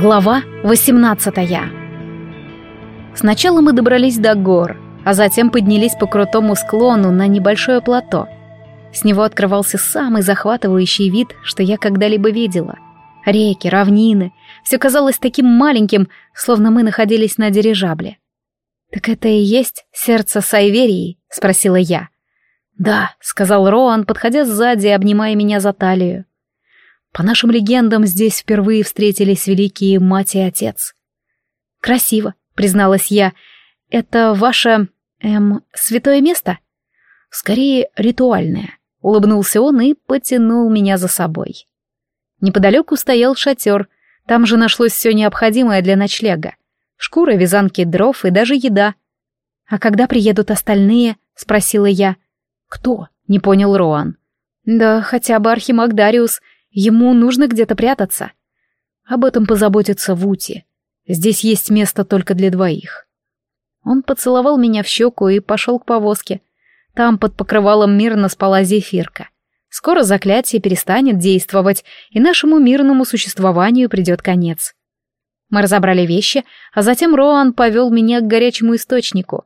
Глава 18 Сначала мы добрались до гор, а затем поднялись по крутому склону на небольшое плато. С него открывался самый захватывающий вид, что я когда-либо видела. Реки, равнины, все казалось таким маленьким, словно мы находились на дирижабле. «Так это и есть сердце Сайверии?» — спросила я. «Да», — сказал Роан, подходя сзади и обнимая меня за талию. По нашим легендам, здесь впервые встретились великие мать и отец. Красиво, призналась я. Это ваше, эм, святое место? Скорее, ритуальное. Улыбнулся он и потянул меня за собой. Неподалеку стоял шатер. Там же нашлось все необходимое для ночлега. Шкура, вязанки дров и даже еда. «А когда приедут остальные?» — спросила я. «Кто?» — не понял Роан. «Да хотя бы Архимаг Дариус Ему нужно где-то прятаться. Об этом позаботится Вути. Здесь есть место только для двоих. Он поцеловал меня в щеку и пошел к повозке. Там под покрывалом мирно спала зефирка. Скоро заклятие перестанет действовать, и нашему мирному существованию придет конец. Мы разобрали вещи, а затем Роан повел меня к горячему источнику.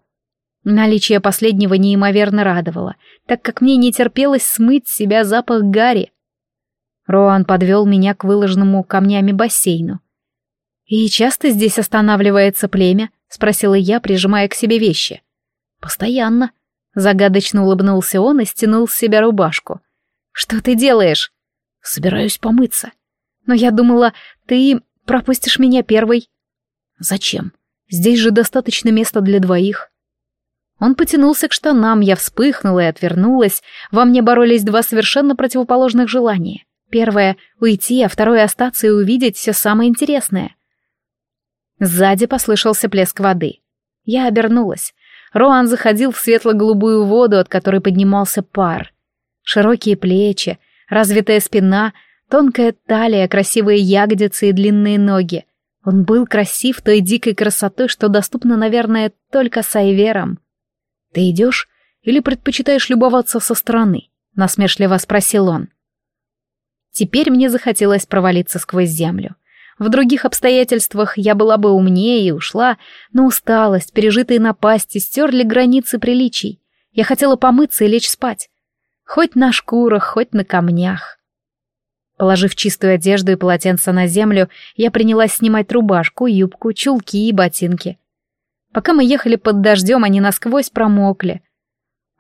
Наличие последнего неимоверно радовало, так как мне не терпелось смыть с себя запах гари. Роан подвел меня к выложенному камнями бассейну. «И часто здесь останавливается племя?» — спросила я, прижимая к себе вещи. «Постоянно». Загадочно улыбнулся он и стянул с себя рубашку. «Что ты делаешь?» «Собираюсь помыться». «Но я думала, ты пропустишь меня первой». «Зачем? Здесь же достаточно места для двоих». Он потянулся к штанам, я вспыхнула и отвернулась. Во мне боролись два совершенно противоположных желания. Первое — уйти, а второе — остаться и увидеть все самое интересное. Сзади послышался плеск воды. Я обернулась. Роан заходил в светло-голубую воду, от которой поднимался пар. Широкие плечи, развитая спина, тонкая талия, красивые ягодицы и длинные ноги. Он был красив той дикой красотой, что доступна, наверное, только сайверам. «Ты идешь или предпочитаешь любоваться со стороны?» — насмешливо спросил он. Теперь мне захотелось провалиться сквозь землю. В других обстоятельствах я была бы умнее и ушла, но усталость, пережитые напасти стерли границы приличий. Я хотела помыться и лечь спать. Хоть на шкурах, хоть на камнях. Положив чистую одежду и полотенце на землю, я принялась снимать рубашку, юбку, чулки и ботинки. Пока мы ехали под дождем, они насквозь промокли —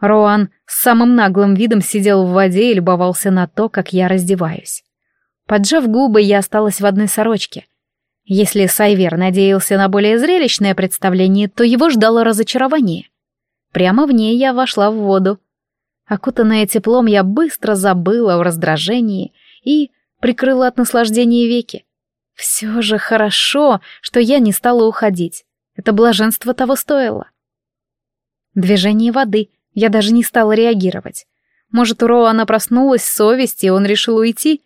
Роан с самым наглым видом сидел в воде и любовался на то, как я раздеваюсь. Поджав губы, я осталась в одной сорочке. Если Сайвер надеялся на более зрелищное представление, то его ждало разочарование. Прямо в ней я вошла в воду. Окутанная теплом, я быстро забыла о раздражении и прикрыла от наслаждения веки. Все же хорошо, что я не стала уходить. Это блаженство того стоило. Движение воды — я даже не стала реагировать. Может, у Роана проснулась совесть, и он решил уйти?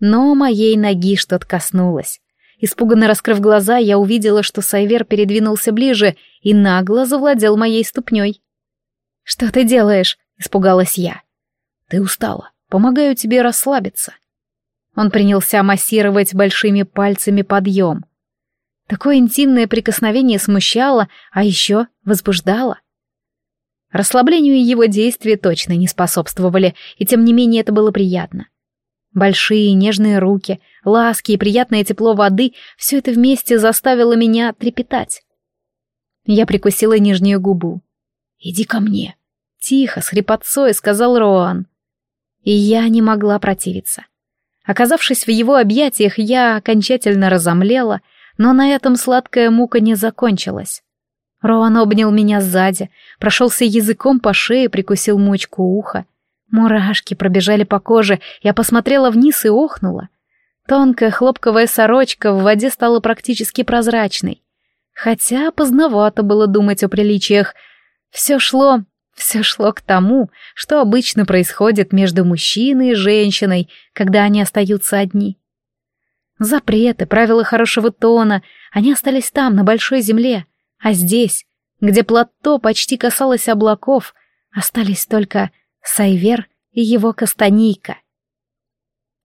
Но моей ноги что-то коснулось. Испуганно раскрыв глаза, я увидела, что Сайвер передвинулся ближе и нагло завладел моей ступней. «Что ты делаешь?» — испугалась я. «Ты устала. Помогаю тебе расслабиться». Он принялся массировать большими пальцами подъем. Такое интимное прикосновение смущало, а еще возбуждало. Расслаблению его действия точно не способствовали, и тем не менее это было приятно. Большие нежные руки, ласки и приятное тепло воды — все это вместе заставило меня трепетать. Я прикусила нижнюю губу. «Иди ко мне», — тихо, с хрипотцой сказал Роан. И я не могла противиться. Оказавшись в его объятиях, я окончательно разомлела, но на этом сладкая мука не закончилась. Роан обнял меня сзади, прошелся языком по шее, прикусил мочку уха. Мурашки пробежали по коже, я посмотрела вниз и охнула. Тонкая хлопковая сорочка в воде стала практически прозрачной. Хотя поздновато было думать о приличиях. Все шло, все шло к тому, что обычно происходит между мужчиной и женщиной, когда они остаются одни. Запреты, правила хорошего тона, они остались там, на большой земле — а здесь, где плато почти касалось облаков, остались только Сайвер и его кастанийка.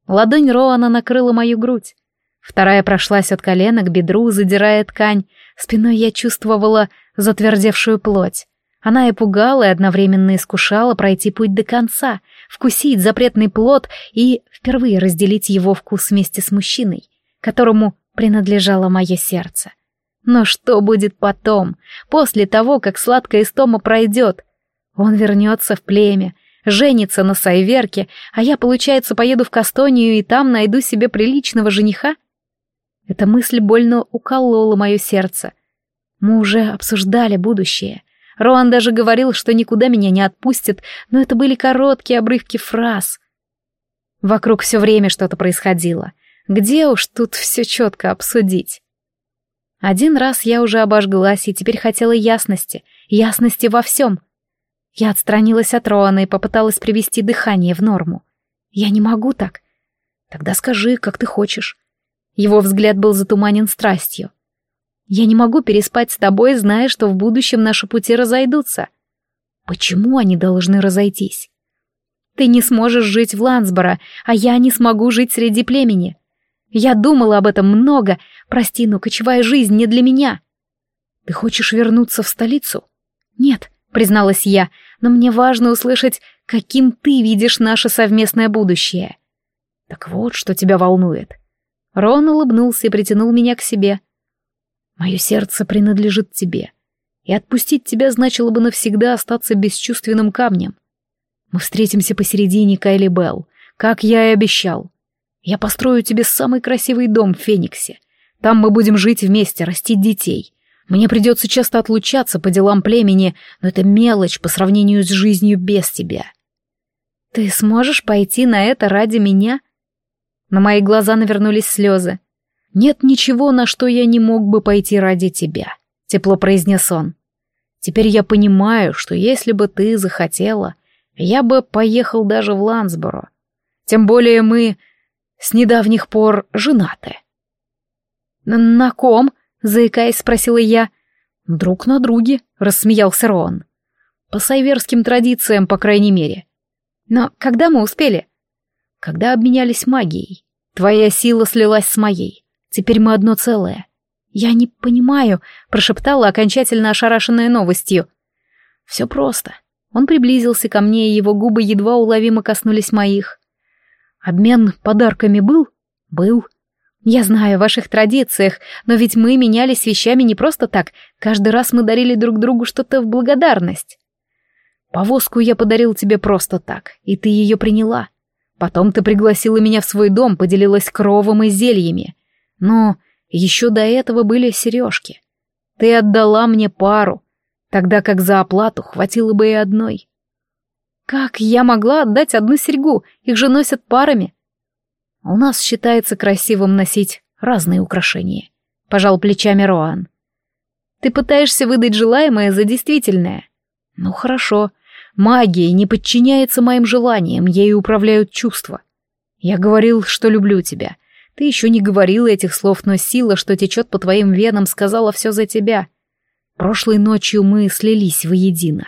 Ладонь Роана накрыла мою грудь. Вторая прошлась от колена к бедру, задирая ткань. Спиной я чувствовала затвердевшую плоть. Она и пугала, и одновременно искушала пройти путь до конца, вкусить запретный плод и впервые разделить его вкус вместе с мужчиной, которому принадлежало мое сердце. Но что будет потом, после того, как сладкая истома пройдет? Он вернется в племя, женится на Сайверке, а я, получается, поеду в Кастонию и там найду себе приличного жениха? Эта мысль больно уколола мое сердце. Мы уже обсуждали будущее. Роан даже говорил, что никуда меня не отпустит, но это были короткие обрывки фраз. Вокруг все время что-то происходило. Где уж тут все четко обсудить? Один раз я уже обожглась и теперь хотела ясности, ясности во всем. Я отстранилась от Роана и попыталась привести дыхание в норму. Я не могу так. Тогда скажи, как ты хочешь. Его взгляд был затуманен страстью. Я не могу переспать с тобой, зная, что в будущем наши пути разойдутся. Почему они должны разойтись? Ты не сможешь жить в Лансборо, а я не смогу жить среди племени. Я думала об этом много. Прости, но кочевая жизнь не для меня. Ты хочешь вернуться в столицу? Нет, призналась я, но мне важно услышать, каким ты видишь наше совместное будущее. Так вот, что тебя волнует. Рон улыбнулся и притянул меня к себе. Мое сердце принадлежит тебе, и отпустить тебя значило бы навсегда остаться бесчувственным камнем. Мы встретимся посередине Кайли Белл, как я и обещал. Я построю тебе самый красивый дом в Фениксе. Там мы будем жить вместе, растить детей. Мне придется часто отлучаться по делам племени, но это мелочь по сравнению с жизнью без тебя. Ты сможешь пойти на это ради меня? На мои глаза навернулись слезы. «Нет ничего, на что я не мог бы пойти ради тебя», — тепло произнес он. «Теперь я понимаю, что если бы ты захотела, я бы поехал даже в Лансборо. Тем более мы с недавних пор женаты». «На ком?» — заикаясь, спросила я. «Друг на друге», — рассмеялся Рон. «По сайверским традициям, по крайней мере». «Но когда мы успели?» «Когда обменялись магией. Твоя сила слилась с моей. Теперь мы одно целое. Я не понимаю, прошептала окончательно ошарашенная новостью. Все просто. Он приблизился ко мне, и его губы едва уловимо коснулись моих. Обмен подарками был? Был. Я знаю о ваших традициях, но ведь мы менялись вещами не просто так. Каждый раз мы дарили друг другу что-то в благодарность. Повозку я подарил тебе просто так, и ты ее приняла. Потом ты пригласила меня в свой дом, поделилась кровом и зельями. Но еще до этого были сережки. Ты отдала мне пару, тогда как за оплату хватило бы и одной. Как я могла отдать одну серьгу? Их же носят парами. У нас считается красивым носить разные украшения. Пожал плечами Роан. Ты пытаешься выдать желаемое за действительное. Ну хорошо. Магия не подчиняется моим желаниям, ею управляют чувства. Я говорил, что люблю тебя, ты еще не говорила этих слов, но сила, что течет по твоим венам, сказала все за тебя. Прошлой ночью мы слились воедино.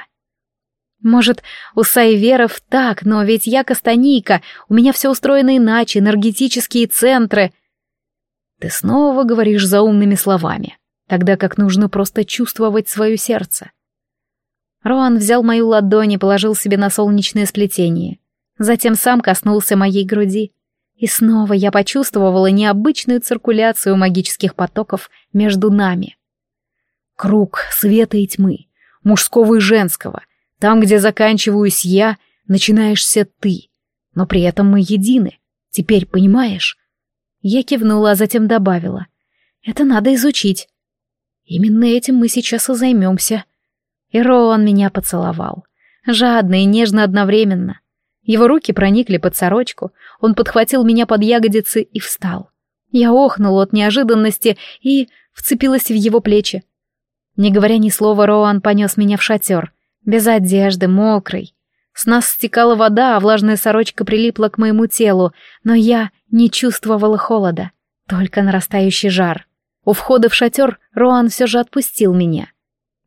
Может, у Сайверов так, но ведь я Кастанийка, у меня все устроено иначе, энергетические центры. Ты снова говоришь заумными словами, тогда как нужно просто чувствовать свое сердце. Роан взял мою ладонь и положил себе на солнечное сплетение. Затем сам коснулся моей груди. И снова я почувствовала необычную циркуляцию магических потоков между нами. Круг света и тьмы, мужского и женского. Там, где заканчиваюсь я, начинаешься ты. Но при этом мы едины. Теперь понимаешь? Я кивнула, а затем добавила. Это надо изучить. Именно этим мы сейчас и займемся. И Роан меня поцеловал. Жадно и нежно одновременно. Его руки проникли под сорочку, он подхватил меня под ягодицы и встал. Я охнула от неожиданности и вцепилась в его плечи. Не говоря ни слова, Роан понес меня в шатер, без одежды, мокрый. С нас стекала вода, а влажная сорочка прилипла к моему телу, но я не чувствовала холода, только нарастающий жар. У входа в шатер Роан все же отпустил меня.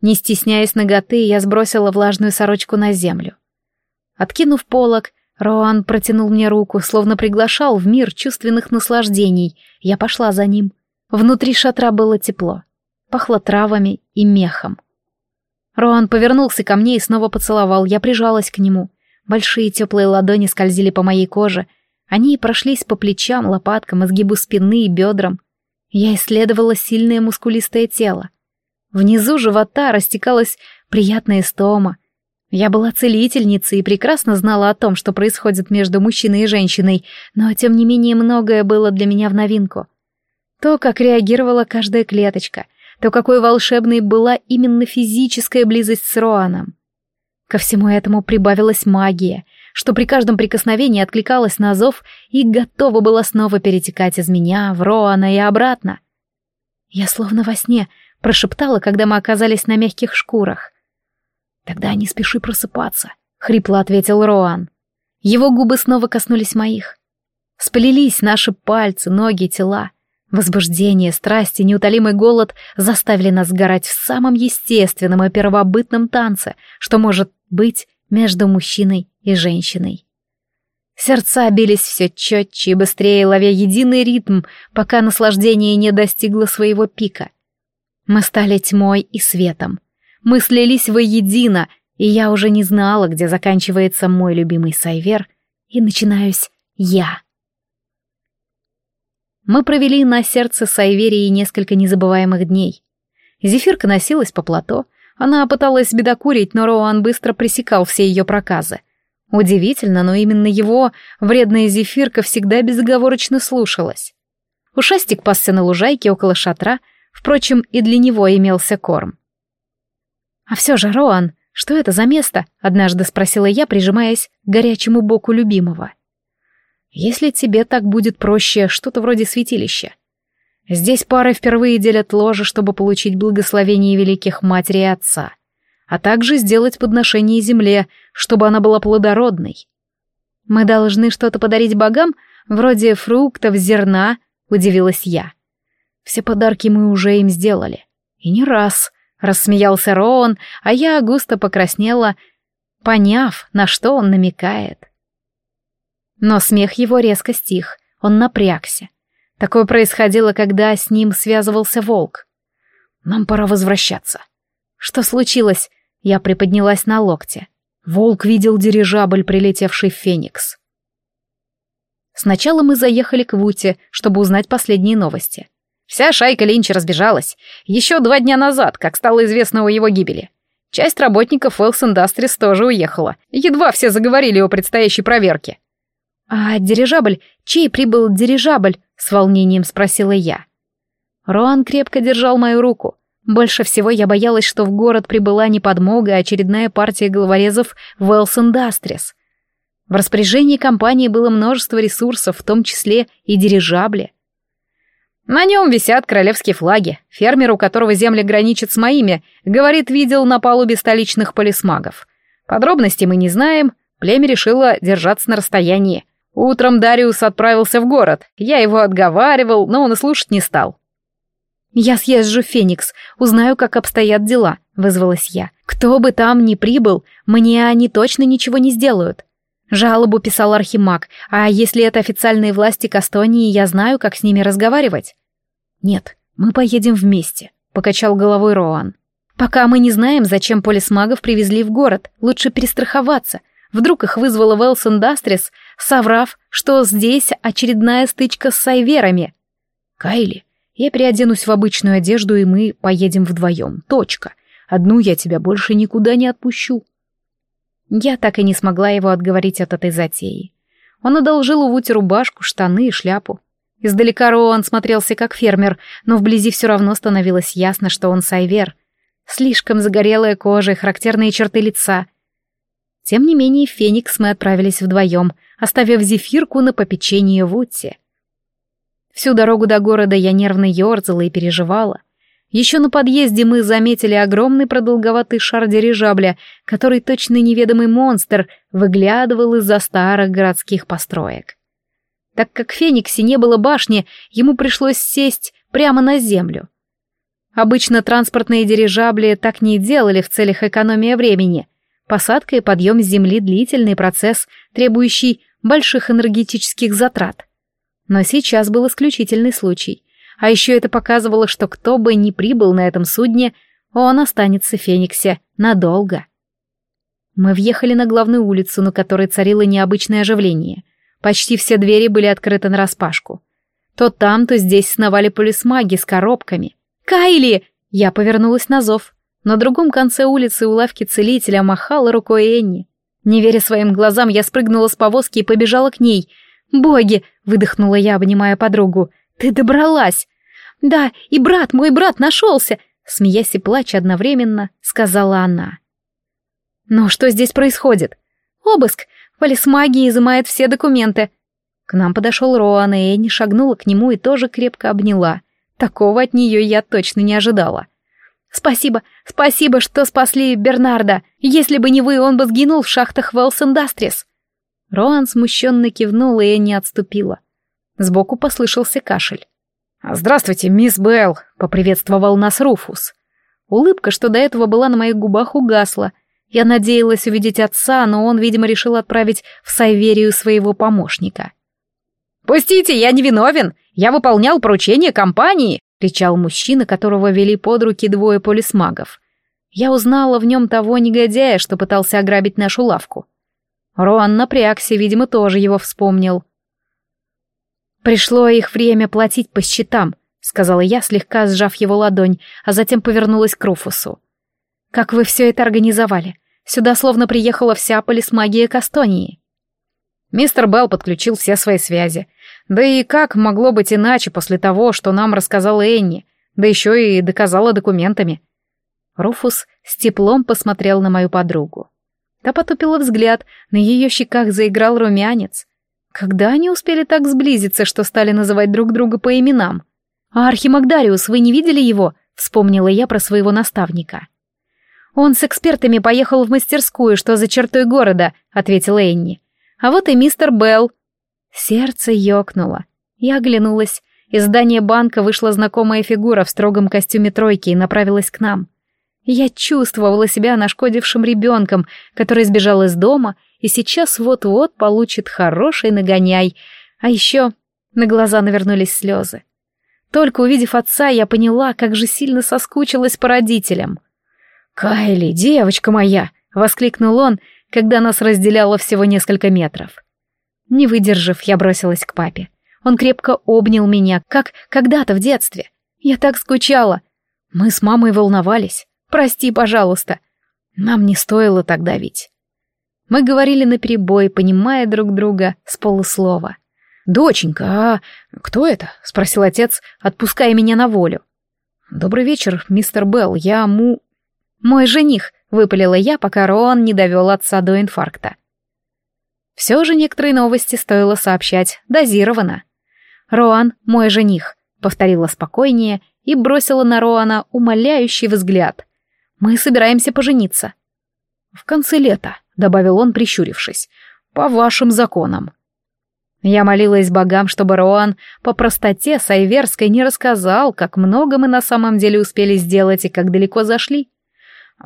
Не стесняясь ноготы, я сбросила влажную сорочку на землю. Откинув полог, Роан протянул мне руку, словно приглашал в мир чувственных наслаждений. Я пошла за ним. Внутри шатра было тепло. Пахло травами и мехом. Роан повернулся ко мне и снова поцеловал. Я прижалась к нему. Большие теплые ладони скользили по моей коже. Они прошлись по плечам, лопаткам, изгибу спины и бедрам. Я исследовала сильное мускулистое тело. Внизу живота растекалась приятная стома. Я была целительницей и прекрасно знала о том, что происходит между мужчиной и женщиной, но тем не менее многое было для меня в новинку. То, как реагировала каждая клеточка, то какой волшебной была именно физическая близость с Роаном. Ко всему этому прибавилась магия, что при каждом прикосновении откликалась на зов и готова была снова перетекать из меня в Роана и обратно. Я словно во сне прошептала, когда мы оказались на мягких шкурах. «Тогда не спеши просыпаться», — хрипло ответил Роан. Его губы снова коснулись моих. Сплелись наши пальцы, ноги, тела. Возбуждение, страсть и неутолимый голод заставили нас сгорать в самом естественном и первобытном танце, что может быть между мужчиной и женщиной. Сердца бились все четче и быстрее, ловя единый ритм, пока наслаждение не достигло своего пика. Мы стали тьмой и светом. Мы слились воедино, и я уже не знала, где заканчивается мой любимый Сайвер, и начинаюсь я. Мы провели на сердце Сайверии несколько незабываемых дней. Зефирка носилась по плато. Она пыталась бедокурить, но Роан быстро пресекал все ее проказы. Удивительно, но именно его вредная зефирка всегда безоговорочно слушалась. Ушастик пасся на лужайке около шатра, впрочем, и для него имелся корм. «А все же, Роан, что это за место?» — однажды спросила я, прижимаясь к горячему боку любимого. — если тебе так будет проще, что-то вроде святилища. Здесь пары впервые делят ложе, чтобы получить благословение великих матери и отца, а также сделать подношение земле, чтобы она была плодородной. Мы должны что-то подарить богам, вроде фруктов, зерна, удивилась я. Все подарки мы уже им сделали. И не раз, рассмеялся Роан, а я густо покраснела, поняв, на что он намекает. Но смех его резко стих, он напрягся. Такое происходило, когда с ним связывался волк. «Нам пора возвращаться». «Что случилось?» Я приподнялась на локте. Волк видел дирижабль, прилетевший в Феникс. Сначала мы заехали к Вуте, чтобы узнать последние новости. Вся шайка Линча разбежалась. Еще два дня назад, как стало известно о его гибели. Часть работников Wells Industries тоже уехала. Едва все заговорили о предстоящей проверке. «А дирижабль? Чей прибыл дирижабль?» — с волнением спросила я. Роан крепко держал мою руку. Больше всего я боялась, что в город прибыла не подмога, а очередная партия головорезов Wells Industries. В распоряжении компании было множество ресурсов, в том числе и дирижабли. На нем висят королевские флаги. Фермер, у которого земли граничат с моими, говорит, видел на палубе столичных полисмагов. Подробностей мы не знаем, племя решило держаться на расстоянии. Утром Дариус отправился в город. Я его отговаривал, но он и слушать не стал. «Я съезжу в Феникс, узнаю, как обстоят дела», — вызвалась я. «Кто бы там ни прибыл, мне они точно ничего не сделают». Жалобу писал Архимаг, а если это официальные власти Кастонии, я знаю, как с ними разговаривать. «Нет, мы поедем вместе», — покачал головой Роан. «Пока мы не знаем, зачем полисмагов привезли в город, лучше перестраховаться. Вдруг их вызвала Велс Индастрис, соврав, что здесь очередная стычка с сайверами. Кайли, я переоденусь в обычную одежду, и мы поедем вдвоем. Точка. Одну я тебя больше никуда не отпущу. Я так и не смогла его отговорить от этой затеи. Он одолжил у Вути рубашку, штаны и шляпу. Издалека Роан смотрелся как фермер, но вблизи все равно становилось ясно, что он сайвер. Слишком загорелая кожа и характерные черты лица. Тем не менее, в Феникс мы отправились вдвоем, оставив зефирку на попечение Вудси. Всю дорогу до города я нервно ерзала и переживала. Еще на подъезде мы заметили огромный продолговатый шар дирижабля, который точно неведомый монстр выглядывал из-за старых городских построек. Так как в Фениксе не было башни, ему пришлось сесть прямо на землю. Обычно транспортные дирижабли так не делали в целях экономии времени — Посадка и подъем с земли — длительный процесс, требующий больших энергетических затрат. Но сейчас был исключительный случай. А еще это показывало, что кто бы ни прибыл на этом судне, он останется в Фениксе надолго. Мы въехали на главную улицу, на которой царило необычное оживление. Почти все двери были открыты нараспашку. То там, то здесь сновали полисмаги с коробками. «Кайли!» Я повернулась на зов. На другом конце улицы у лавки целителя махала рукой Энни. Не веря своим глазам, я спрыгнула с повозки и побежала к ней. «Боги!» — выдохнула я, обнимая подругу. «Ты добралась!» «Да, и брат, мой брат нашелся!» Смеясь и плача одновременно, сказала она. «Но что здесь происходит?» «Обыск! Полисмагия изымает все документы!» К нам подошел Роан, и Энни шагнула к нему и тоже крепко обняла. Такого от нее я точно не ожидала. «Спасибо, спасибо, что спасли Бернарда. Если бы не вы, он бы сгинул в шахтах Industries». Роан смущенно кивнула и не отступила. Сбоку послышался кашель. «Здравствуйте, мисс Белл», — поприветствовал нас Руфус. Улыбка, что до этого была на моих губах, угасла. Я надеялась увидеть отца, но он, видимо, решил отправить в Сайверию своего помощника. «Пустите, я не виновен! Я выполнял поручение компании!» — кричал мужчина, которого вели под руки двое полисмагов. Я узнала в нем того негодяя, что пытался ограбить нашу лавку. Роан напрягся, видимо, тоже его вспомнил. «Пришло их время платить по счетам», — сказала я, слегка сжав его ладонь, а затем повернулась к Руфусу. «Как вы все это организовали? Сюда словно приехала вся полисмагия Кастонии». Мистер Белл подключил все свои связи. Да и как могло быть иначе после того, что нам рассказала Энни, да еще и доказала документами. Руфус с теплом посмотрел на мою подругу. Та потупила взгляд, на ее щеках заиграл румянец. Когда они успели так сблизиться, что стали называть друг друга по именам? «А Архимагдариус, вы не видели его?» — вспомнила я про своего наставника. «Он с экспертами поехал в мастерскую, что за чертой города», — ответила Энни. А вот и мистер Белл. Сердце ёкнуло. Я оглянулась. Из здания банка вышла знакомая фигура в строгом костюме тройки и направилась к нам. Я чувствовала себя нашкодившим ребенком, который сбежал из дома и сейчас вот-вот получит хороший нагоняй. А еще на глаза навернулись слезы. Только увидев отца, я поняла, как же сильно соскучилась по родителям. «Кайли, девочка моя!» — воскликнул он когда нас разделяло всего несколько метров. Не выдержав, я бросилась к папе. Он крепко обнял меня, как когда-то в детстве. Я так скучала. Мы с мамой волновались. Прости, пожалуйста. Нам не стоило так давить. Мы говорили наперебой, понимая друг друга с полуслова. «Доченька, а кто это?» — спросил отец, отпуская меня на волю. «Добрый вечер, мистер Белл, я Му...» «Мой жених», выпалила я, пока Роан не довел отца до инфаркта. Все же некоторые новости стоило сообщать дозированно. «Роан — мой жених», — повторила спокойнее и бросила на Роана умоляющий взгляд. «Мы собираемся пожениться». «В конце лета», — добавил он, прищурившись, — «по вашим законам». Я молилась богам, чтобы Роан по простоте Сайверской не рассказал, как много мы на самом деле успели сделать и как далеко зашли.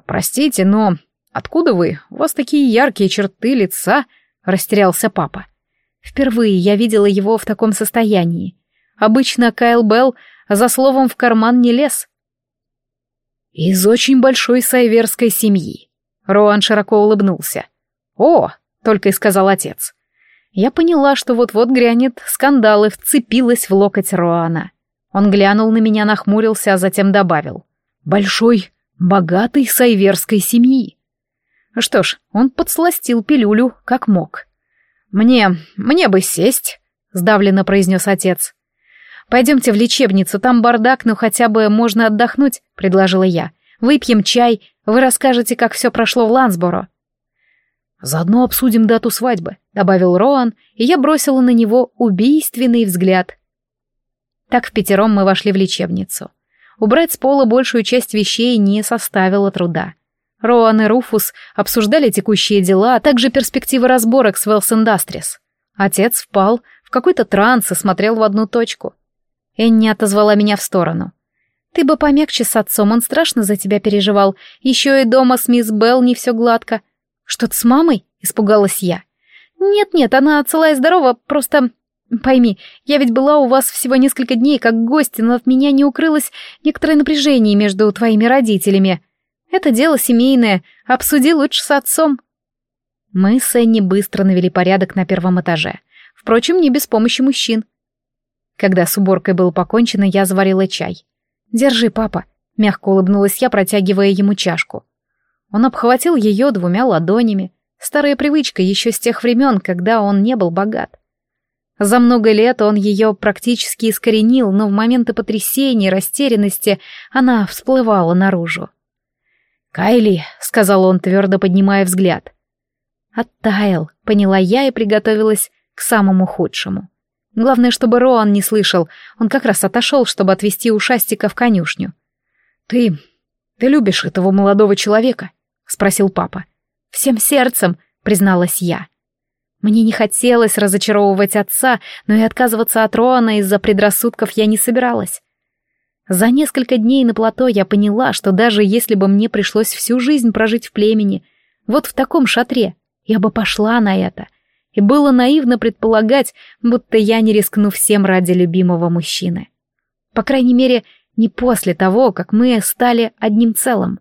«Простите, но откуда вы? У вас такие яркие черты лица», — растерялся папа. Впервые я видела его в таком состоянии. Обычно Кайл Белл за словом в карман не лез. «Из очень большой сайверской семьи», — Роан широко улыбнулся. «О!» — только и сказал отец. Я поняла, что вот-вот грянет скандал и вцепилась в локоть Роана. Он глянул на меня, нахмурился, а затем добавил. «Большой богатой сайверской семьи. Что ж, он подсластил пилюлю, как мог. «Мне... мне бы сесть», — сдавленно произнес отец. «Пойдемте в лечебницу, там бардак, но хотя бы можно отдохнуть», — предложила я. «Выпьем чай, вы расскажете, как все прошло в Лансборо». «Заодно обсудим дату свадьбы», — добавил Роан, и я бросила на него убийственный взгляд. Так в пятером мы вошли в лечебницу. Убрать с пола большую часть вещей не составило труда. Роан и Руфус обсуждали текущие дела, а также перспективы разборок с Wells Industries. Отец впал в какой-то транс и смотрел в одну точку. Энни отозвала меня в сторону. «Ты бы помягче с отцом, он страшно за тебя переживал. Еще и дома с мисс Белл не все гладко». «Что-то с мамой?» — испугалась я. «Нет-нет, она целая и здорова, просто... Пойми, я ведь была у вас всего несколько дней как гость, но от меня не укрылось некоторое напряжение между твоими родителями. Это дело семейное, обсуди лучше с отцом». Мы с Энни быстро навели порядок на первом этаже. Впрочем, не без помощи мужчин. Когда с уборкой было покончено, я заварила чай. «Держи, папа», — мягко улыбнулась я, протягивая ему чашку. Он обхватил ее двумя ладонями. Старая привычка еще с тех времен, когда он не был богат. За много лет он ее практически искоренил, но в моменты потрясения, растерянности она всплывала наружу. «Кайли», — сказал он, твердо поднимая взгляд. «Оттаял», — поняла я и приготовилась к самому худшему. Главное, чтобы Роан не слышал, он как раз отошел, чтобы отвезти ушастика в конюшню. «Ты... ты любишь этого молодого человека?» — спросил папа. «Всем сердцем», — призналась я. Мне не хотелось разочаровывать отца, но и отказываться от Роана из-за предрассудков я не собиралась. За несколько дней на плато я поняла, что даже если бы мне пришлось всю жизнь прожить в племени, вот в таком шатре, я бы пошла на это. И было наивно предполагать, будто я не рискну всем ради любимого мужчины. По крайней мере, не после того, как мы стали одним целым.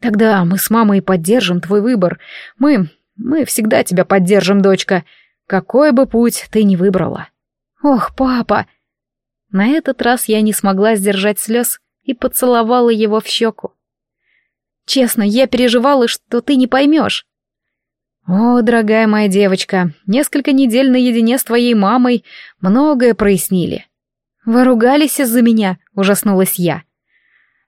Тогда мы с мамой поддержим твой выбор. Мы... мы всегда тебя поддержим, дочка. Какой бы путь ты ни выбрала. Ох, папа! На этот раз я не смогла сдержать слез и поцеловала его в щеку. Честно, я переживала, что ты не поймешь. О, дорогая моя девочка, несколько недель наедине с твоей мамой многое прояснили. Вы ругались из-за меня, ужаснулась я.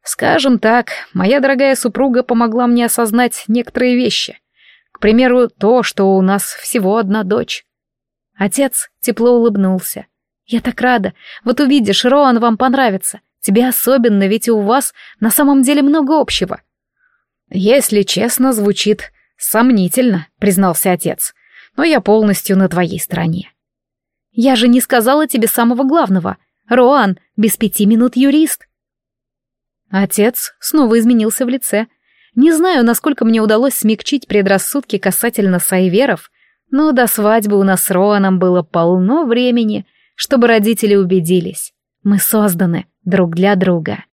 Скажем так, моя дорогая супруга помогла мне осознать некоторые вещи. Примеру, то, что у нас всего одна дочь. Отец тепло улыбнулся. Я так рада. Вот увидишь, Роан вам понравится. Тебе особенно, ведь у вас на самом деле много общего. Если честно, звучит сомнительно, признался отец. Но я полностью на твоей стороне. Я же не сказала тебе самого главного. Роан без пяти минут юрист. Отец снова изменился в лице. Не знаю, насколько мне удалось смягчить предрассудки касательно сайверов, но до свадьбы у нас с Роаном было полно времени, чтобы родители убедились. Мы созданы друг для друга.